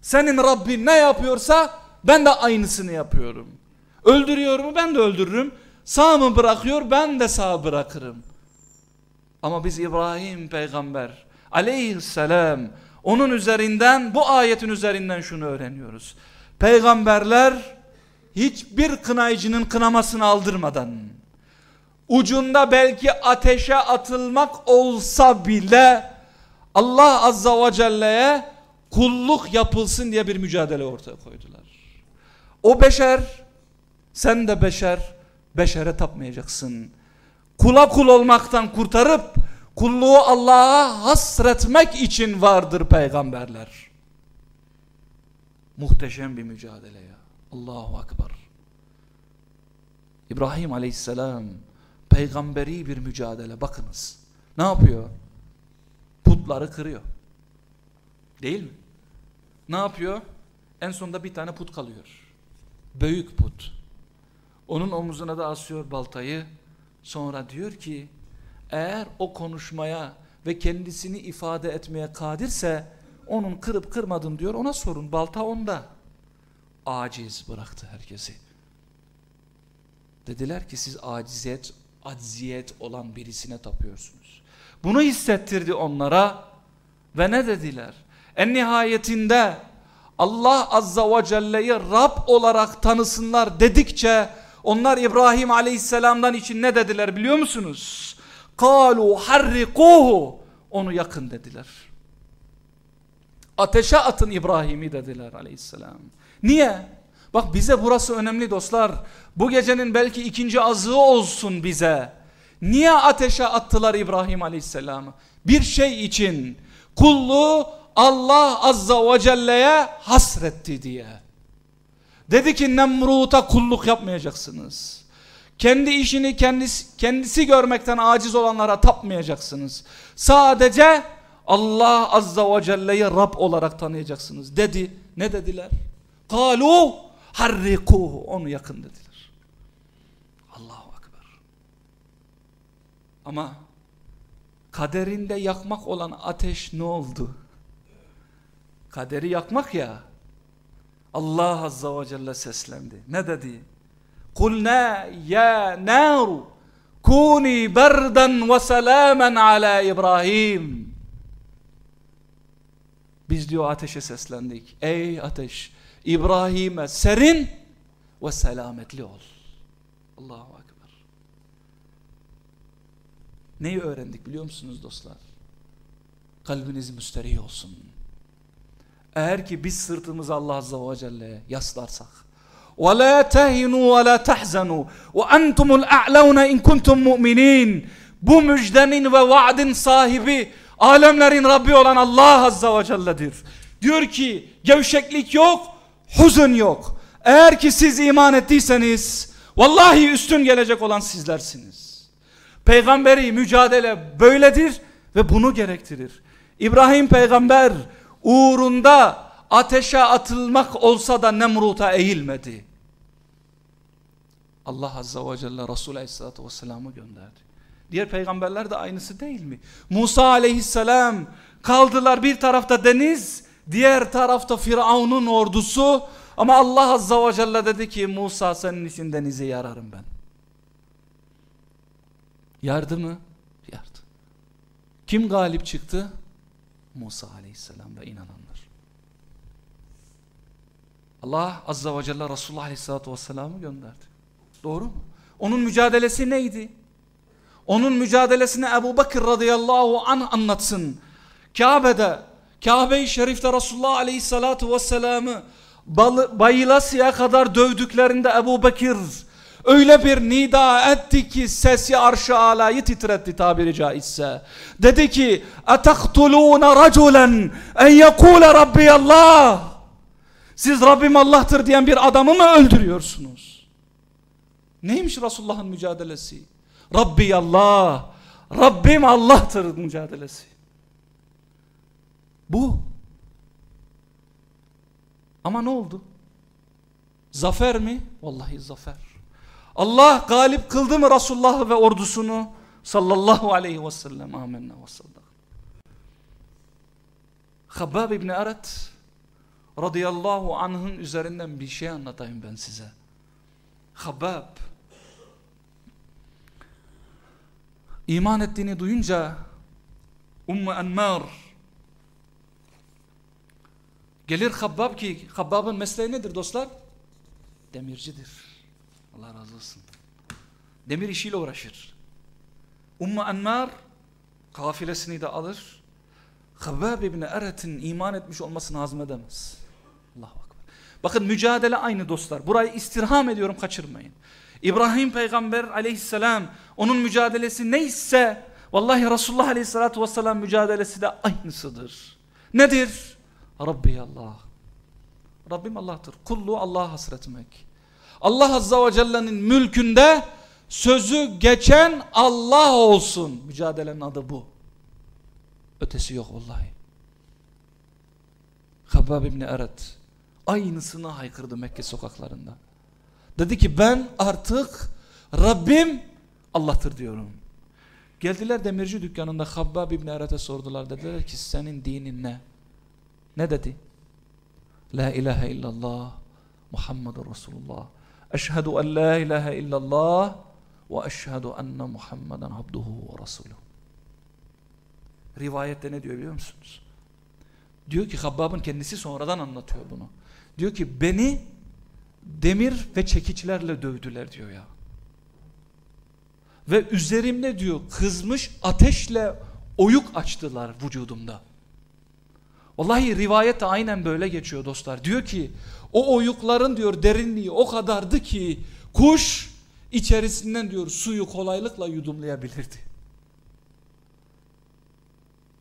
senin Rabbin ne yapıyorsa ben de aynısını yapıyorum. Öldürüyor mu ben de öldürürüm. Sağ mı bırakıyor ben de sağ bırakırım. Ama biz İbrahim peygamber aleyhisselam onun üzerinden bu ayetin üzerinden şunu öğreniyoruz. Peygamberler hiçbir kınayıcının kınamasını aldırmadan ucunda belki ateşe atılmak olsa bile Allah azza ve celle'ye kulluk yapılsın diye bir mücadele ortaya koydular. O beşer sen de beşer beşere tapmayacaksın. Kula kul olmaktan kurtarıp kulluğu Allah'a hasretmek için vardır peygamberler. Muhteşem bir mücadele ya. Allahu Akbar. İbrahim aleyhisselam peygamberi bir mücadele bakınız. Ne yapıyor? putları kırıyor. Değil mi? Ne yapıyor? En sonunda bir tane put kalıyor. Büyük put. Onun omuzuna da asıyor baltayı. Sonra diyor ki eğer o konuşmaya ve kendisini ifade etmeye kadirse onun kırıp kırmadın diyor ona sorun balta onda. Aciz bıraktı herkesi. Dediler ki siz aciziyet, acziyet olan birisine tapıyorsunuz. Bunu hissettirdi onlara ve ne dediler? En nihayetinde Allah Azza ve Celle'yi Rab olarak tanısınlar dedikçe onlar İbrahim Aleyhisselam'dan için ne dediler biliyor musunuz? Kalu harrikuhu onu yakın dediler. Ateşe atın İbrahim'i dediler Aleyhisselam. Niye? Bak bize burası önemli dostlar. Bu gecenin belki ikinci azığı olsun bize. Niye ateşe attılar İbrahim Aleyhisselam'ı? Bir şey için kulluğu Allah Azza ve Celle'ye hasretti diye. Dedi ki Nemrut'a kulluk yapmayacaksınız. Kendi işini kendisi, kendisi görmekten aciz olanlara tapmayacaksınız. Sadece Allah Azza ve Celle'yi Rab olarak tanıyacaksınız dedi. Ne dediler? Kalu harrikuhu onu yakın dediler. Allahu Ekber. Ama kaderinde yakmak olan ateş ne oldu? Kaderi yakmak ya. Allah Azza ve Celle seslendi. Ne dedi? Kulna ya naru kuni berden ve selamen ala İbrahim. Biz diyor ateşe seslendik. Ey ateş İbrahim'e serin ve selametli ol. Allahu Ekber. Neyi öğrendik biliyor musunuz dostlar? Kalbiniz müsterih olsun. Eğer ki biz sırtımızı Allah Azze ve Celle'ye yaslarsak وَلَا تَهِنُوا وَلَا تَحْزَنُوا وَاَنْتُمُ الْاَعْلَوْنَ اِنْ كُنْتُمْ مُؤْمِنِينَ Bu müjdenin ve vaadin sahibi alemlerin Rabbi olan Allah Azze ve Celle'dir. Diyor ki gevşeklik yok, huzun yok. Eğer ki siz iman ettiyseniz vallahi üstün gelecek olan sizlersiniz. Peygamberi mücadele böyledir ve bunu gerektirir. İbrahim peygamber uğrunda ateşe atılmak olsa da Nemrut'a eğilmedi. Allah Azza ve Celle Resulü Aleyhisselatü Vesselam'ı gönderdi. Diğer peygamberler de aynısı değil mi? Musa Aleyhisselam kaldılar bir tarafta deniz, diğer tarafta Firavun'un ordusu ama Allah Azza ve Celle dedi ki Musa senin için denizi yararım ben. Yardı mı? Yardı. Kim galip çıktı? Musa Aleyhisselam ve inananlar. Allah Azza ve Celle Resulullah Aleyhisselatü Vesselam'ı gönderdi. Doğru mu? Onun mücadelesi neydi? Onun mücadelesini Ebu Bakır radıyallahu an anlatsın. Kabe'de, Kabe-i Şerif'te Resulullah Aleyhisselatü Vesselam'ı bayılasıya kadar dövdüklerinde Ebu Bakır öyle bir nida etti ki sesi arş-ı alayı titretti tabiri caizse. Dedi ki: "Ataktuluna raculen en yekule Rabbi Allah?" Siz Rabbim Allah'tır diyen bir adamı mı öldürüyorsunuz? Neymiş Resulullah'ın mücadelesi? Rabbi Allah, Rabbim Allah'tır mücadelesi. Bu. Ama ne oldu? Zafer mi? Vallahi zafer. Allah galip kıldı mı Resulullah ve ordusunu? Sallallahu aleyhi ve sellem. Amenna ve sallam. Habbab İbni Aret radıyallahu anh'ın üzerinden bir şey anlatayım ben size. Habab iman ettiğini duyunca Ummu Enmar gelir Habbab ki Habbab'ın mesleği nedir dostlar? Demircidir. Allah razı olsun. Demir işiyle uğraşır. Ummu Enmar kafilesini de alır. Habbab İbni Eret'in iman etmiş olmasını hazmedemez. Allahu Akbar. Bakın mücadele aynı dostlar. Burayı istirham ediyorum kaçırmayın. İbrahim peygamber aleyhisselam onun mücadelesi neyse vallahi Resulullah aleyhissalatu vesselam mücadelesi de aynısıdır. Nedir? Rabbi Allah. Rabbim Allah'tır. Kulluğu Allah'a hasretmek. Allah azza ve celle'nin mülkünde sözü geçen Allah olsun. Mücadelenin adı bu. Ötesi yok vallahi. Habbab İbni Eret aynısını haykırdı Mekke sokaklarında. Dedi ki ben artık Rabbim Allah'tır diyorum. Geldiler demirci dükkanında Habbab İbni Eret'e sordular. Dediler ki senin dinin ne? Ne dedi? La ilahe illallah Muhammedur Resulullah. Eşhedü en la ilahe illallah ve eşhedü enne Muhammeden abduhu ve resuluhu. Rivayette ne diyor biliyor musunuz? Diyor ki Habbab'ın kendisi sonradan anlatıyor bunu. Diyor ki beni demir ve çekiçlerle dövdüler diyor ya. Ve üzerimde diyor kızmış ateşle oyuk açtılar vücudumda. Vallahi rivayette aynen böyle geçiyor dostlar. Diyor ki o oyukların diyor derinliği o kadardı ki kuş içerisinden diyor suyu kolaylıkla yudumlayabilirdi.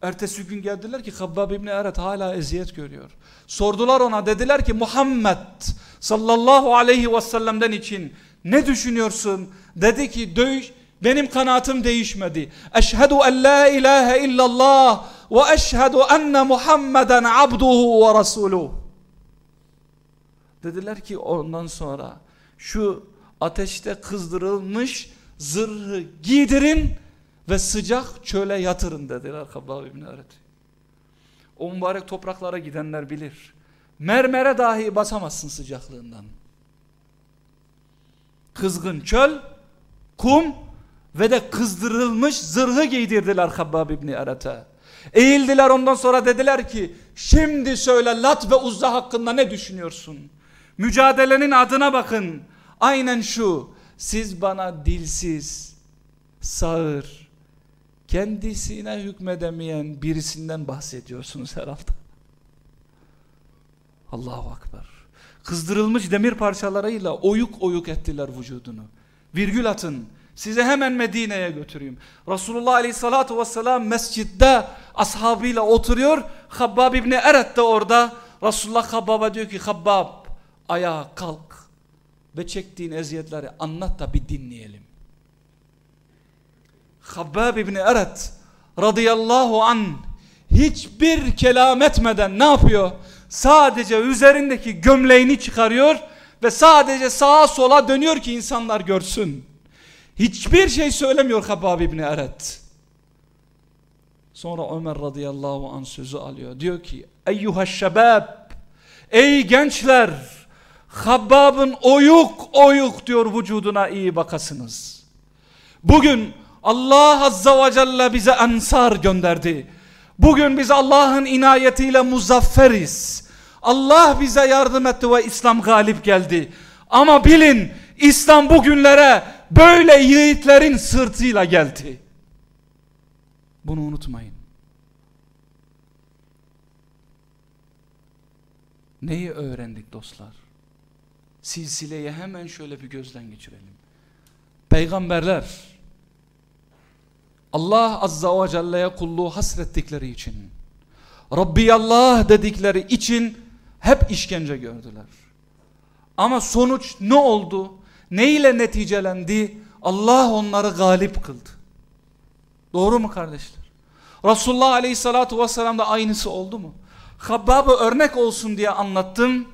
Ertesi gün geldiler ki Habbab İbni Eret hala eziyet görüyor. Sordular ona dediler ki Muhammed sallallahu aleyhi ve sellem'den için ne düşünüyorsun? Dedi ki benim kanaatim değişmedi. Eşhedü en la ilahe illallah enne Muhammeden abduhu ve rasuluhu. Dediler ki ondan sonra şu ateşte kızdırılmış zırhı giydirin ve sıcak çöle yatırın dediler Habbab İbni Aret. O mübarek topraklara gidenler bilir. Mermere dahi basamazsın sıcaklığından. Kızgın çöl, kum ve de kızdırılmış zırhı giydirdiler Habbab İbni Aret'e. Eğildiler ondan sonra dediler ki şimdi söyle Lat ve Uzza hakkında ne düşünüyorsun? Mücadelenin adına bakın. Aynen şu siz bana dilsiz, sağır, kendisine hükmedemeyen birisinden bahsediyorsunuz herhalde. Allahu Akbar. Kızdırılmış demir parçalarıyla oyuk oyuk ettiler vücudunu. Virgül atın. Size hemen Medine'ye götüreyim. Resulullah Aleyhisselatü Vesselam mescitte ashabıyla oturuyor. Habbab İbni Eret de orada. Resulullah Habbab'a diyor ki Habbab ayağa kalk ve çektiğin eziyetleri anlat da bir dinleyelim. Habbab İbni Eret radıyallahu an hiçbir kelam etmeden ne yapıyor? Sadece üzerindeki gömleğini çıkarıyor ve sadece sağa sola dönüyor ki insanlar görsün. Hiçbir şey söylemiyor Habbab İbni Eret. Sonra Ömer radıyallahu an sözü alıyor. Diyor ki eyyuha şebab ey gençler Habbab'ın oyuk oyuk diyor vücuduna iyi bakasınız. Bugün Allah Azza ve Celle bize ensar gönderdi. Bugün biz Allah'ın inayetiyle muzafferiz. Allah bize yardım etti ve İslam galip geldi. Ama bilin İslam bugünlere böyle yiğitlerin sırtıyla geldi. Bunu unutmayın. Neyi öğrendik dostlar? Silsileye hemen şöyle bir gözden geçirelim. Peygamberler Allah Azza ve Celle'ye kulluğu hasrettikleri için Rabbi Allah dedikleri için hep işkence gördüler. Ama sonuç ne oldu? Ne ile neticelendi? Allah onları galip kıldı. Doğru mu kardeşler? Resulullah Aleyhisselatü Vesselam da aynısı oldu mu? Habbabı örnek olsun diye anlattım.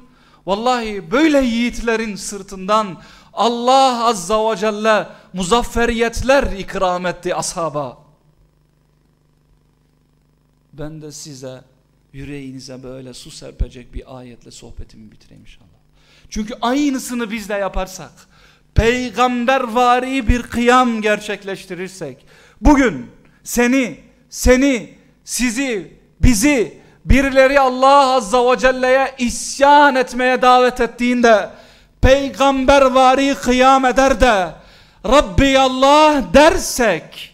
Vallahi böyle yiğitlerin sırtından Allah Azza ve Celle muzafferiyetler ikram etti ashaba. Ben de size yüreğinize böyle su serpecek bir ayetle sohbetimi bitireyim inşallah. Çünkü aynısını biz de yaparsak, peygambervari bir kıyam gerçekleştirirsek, bugün seni, seni, sizi, bizi, birileri Allah Azza ve Celle'ye isyan etmeye davet ettiğinde, peygambervari kıyam eder de, Rabbi Allah dersek,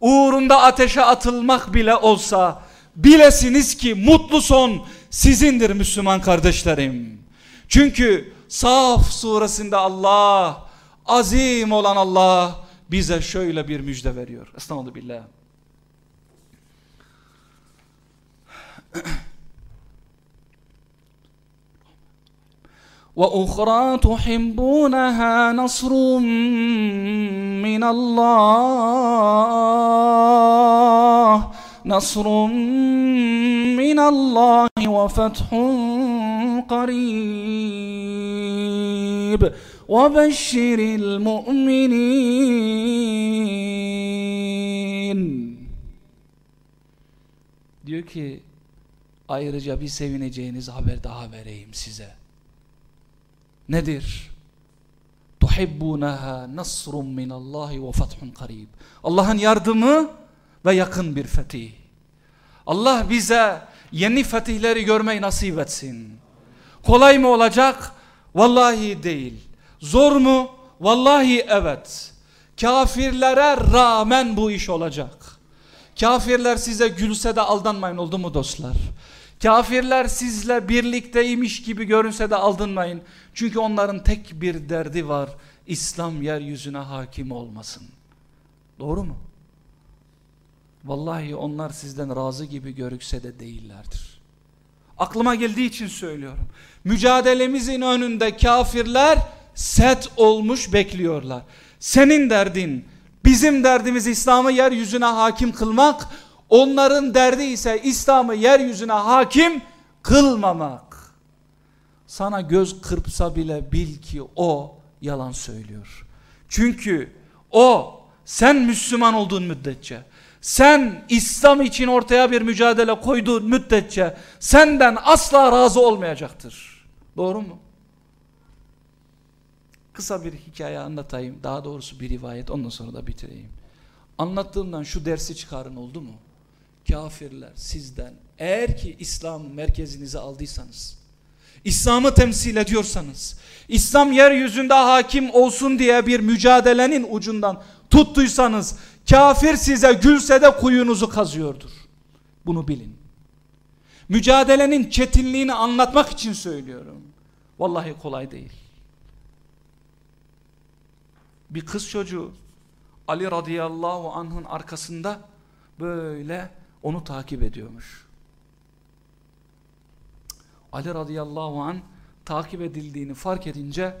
uğrunda ateşe atılmak bile olsa, bilesiniz ki mutlu son sizindir Müslüman kardeşlerim. Çünkü Saf suresinde Allah, azim olan Allah bize şöyle bir müjde veriyor. Estağfurullah. وأخرى تحبونها نصر من الله نصر من الله وفتح قريب وبشر المؤمنين diyor ki ayrıca bir sevineceğiniz haber daha vereyim size nedir tuhibbunaha nasrun minallahi ve fathun karib Allah'ın yardımı ve yakın bir fetih Allah bize yeni fetihleri görmeyi nasip etsin kolay mı olacak Vallahi değil. Zor mu? Vallahi evet. Kafirlere rağmen bu iş olacak. Kafirler size gülse de aldanmayın oldu mu dostlar? Kafirler sizle birlikteymiş gibi görünse de aldınmayın. Çünkü onların tek bir derdi var. İslam yeryüzüne hakim olmasın. Doğru mu? Vallahi onlar sizden razı gibi görükse de değillerdir. Aklıma geldiği için söylüyorum. Mücadelemizin önünde kafirler set olmuş bekliyorlar. Senin derdin, bizim derdimiz İslam'ı yeryüzüne hakim kılmak. Onların derdi ise İslam'ı yeryüzüne hakim kılmamak. Sana göz kırpsa bile bil ki o yalan söylüyor. Çünkü o sen Müslüman olduğun müddetçe sen İslam için ortaya bir mücadele koyduğun müddetçe senden asla razı olmayacaktır. Doğru mu? Kısa bir hikaye anlatayım. Daha doğrusu bir rivayet ondan sonra da bitireyim. Anlattığımdan şu dersi çıkarın oldu mu? Kafirler sizden eğer ki İslam merkezinize aldıysanız, İslam'ı temsil ediyorsanız, İslam yeryüzünde hakim olsun diye bir mücadelenin ucundan tuttuysanız kafir size gülse de kuyunuzu kazıyordur. Bunu bilin. Mücadelenin çetinliğini anlatmak için söylüyorum. Vallahi kolay değil. Bir kız çocuğu Ali radıyallahu anh'ın arkasında böyle onu takip ediyormuş. Ali radıyallahu anh takip edildiğini fark edince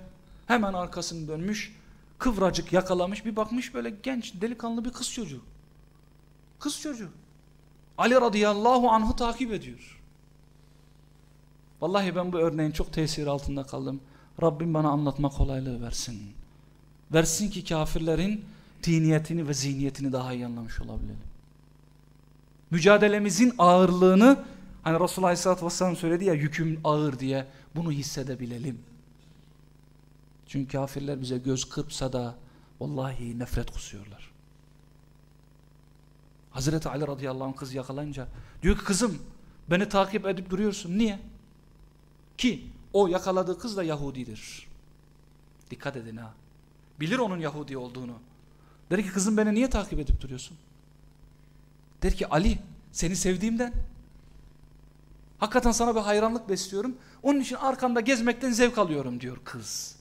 hemen arkasını dönmüş kıvracık yakalamış bir bakmış böyle genç delikanlı bir kız çocuğu. Kız çocuğu. Ali radıyallahu anh'ı takip ediyor. Vallahi ben bu örneğin çok tesir altında kaldım. Rabbim bana anlatma kolaylığı versin. Versin ki kafirlerin diniyetini ve zihniyetini daha iyi anlamış olabilelim. Mücadelemizin ağırlığını hani Resulullah Aleyhisselatü Vesselam söyledi ya yüküm ağır diye bunu hissedebilelim. Çünkü kafirler bize göz kırpsa da vallahi nefret kusuyorlar. Hazreti Ali radıyallahu anh kız yakalayınca diyor ki kızım beni takip edip duruyorsun. Niye? Ki o yakaladığı kız da Yahudidir. Dikkat edin ha. Bilir onun Yahudi olduğunu. Der ki kızım beni niye takip edip duruyorsun? Der ki Ali seni sevdiğimden. Hakikaten sana bir hayranlık besliyorum. Onun için arkanda gezmekten zevk alıyorum diyor kız.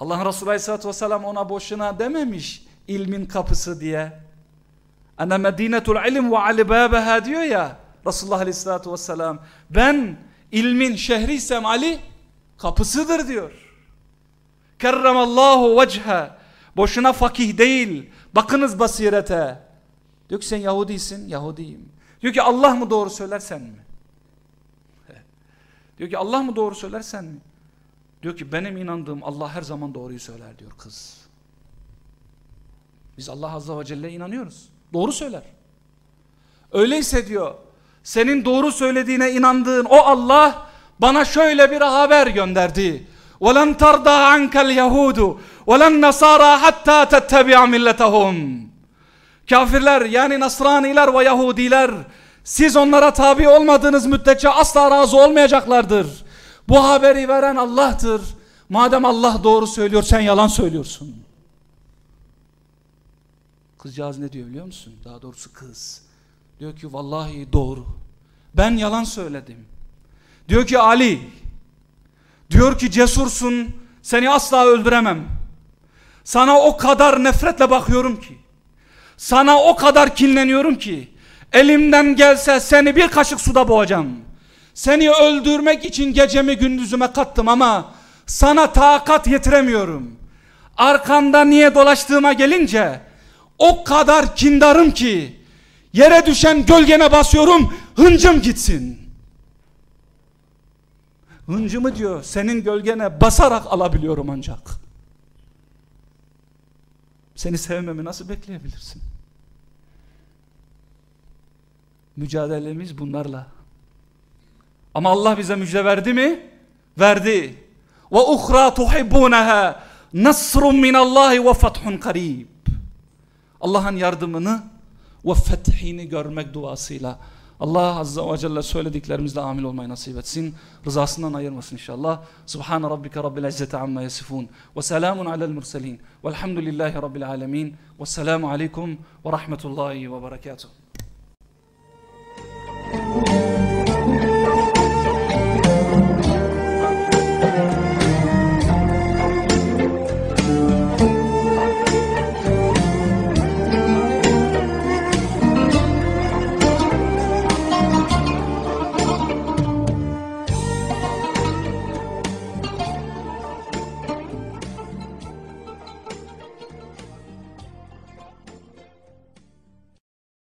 Allah Resulü Aleyhisselatü Vesselam ona boşuna dememiş ilmin kapısı diye. Ana medinetul ilim ve alibabeha diyor ya Resulullah Aleyhisselatü Vesselam. Ben ilmin şehriysem Ali kapısıdır diyor. Kerremallahu vecha. Boşuna fakih değil. Bakınız basirete. Diyor ki sen Yahudisin. Yahudiyim. Diyor ki Allah mı doğru söylersen mi? Diyor ki Allah mı doğru söylersen mi? Diyor ki benim inandığım Allah her zaman doğruyu söyler diyor kız. Biz Allah Azze ve Celle inanıyoruz. Doğru söyler. Öyleyse diyor senin doğru söylediğine inandığın o Allah bana şöyle bir haber gönderdi. وَلَنْ تَرْضَى عَنْكَ الْيَهُودُ وَلَنْ نَصَارَى حَتَّى تَتَّبِعَ مِلَّتَهُمْ Kafirler yani Nasraniler ve Yahudiler siz onlara tabi olmadığınız müddetçe asla razı olmayacaklardır. Bu haberi veren Allah'tır. Madem Allah doğru söylüyor sen yalan söylüyorsun. Kızcağız ne diyor biliyor musun? Daha doğrusu kız. Diyor ki vallahi doğru. Ben yalan söyledim. Diyor ki Ali. Diyor ki cesursun. Seni asla öldüremem. Sana o kadar nefretle bakıyorum ki. Sana o kadar kinleniyorum ki. Elimden gelse seni bir kaşık suda boğacağım. Seni öldürmek için gecemi gündüzüme kattım ama sana takat yetiremiyorum. Arkanda niye dolaştığıma gelince o kadar kindarım ki Yere düşen gölgene basıyorum. Hıncım gitsin. Hıncımı diyor senin gölgene basarak alabiliyorum ancak. Seni sevmemi nasıl bekleyebilirsin? Mücadelemiz bunlarla. Ama Allah bize müjde verdi mi? Verdi. Ve uhra tuhibbunaha nasrun min Allah ve fethun karib. Allah'ın yardımını ve fethini görmek duasıyla Allah Azza ve Celle söylediklerimizle amil olmayı nasip etsin. Rızasından ayırmasın inşallah. Subhan Rabbike Rabbil İzzete Amma Yasifun. Ve selamun alel murselin. Velhamdülillahi Rabbil Alemin. Ve selamu aleyküm ve rahmetullahi ve berekatuhu.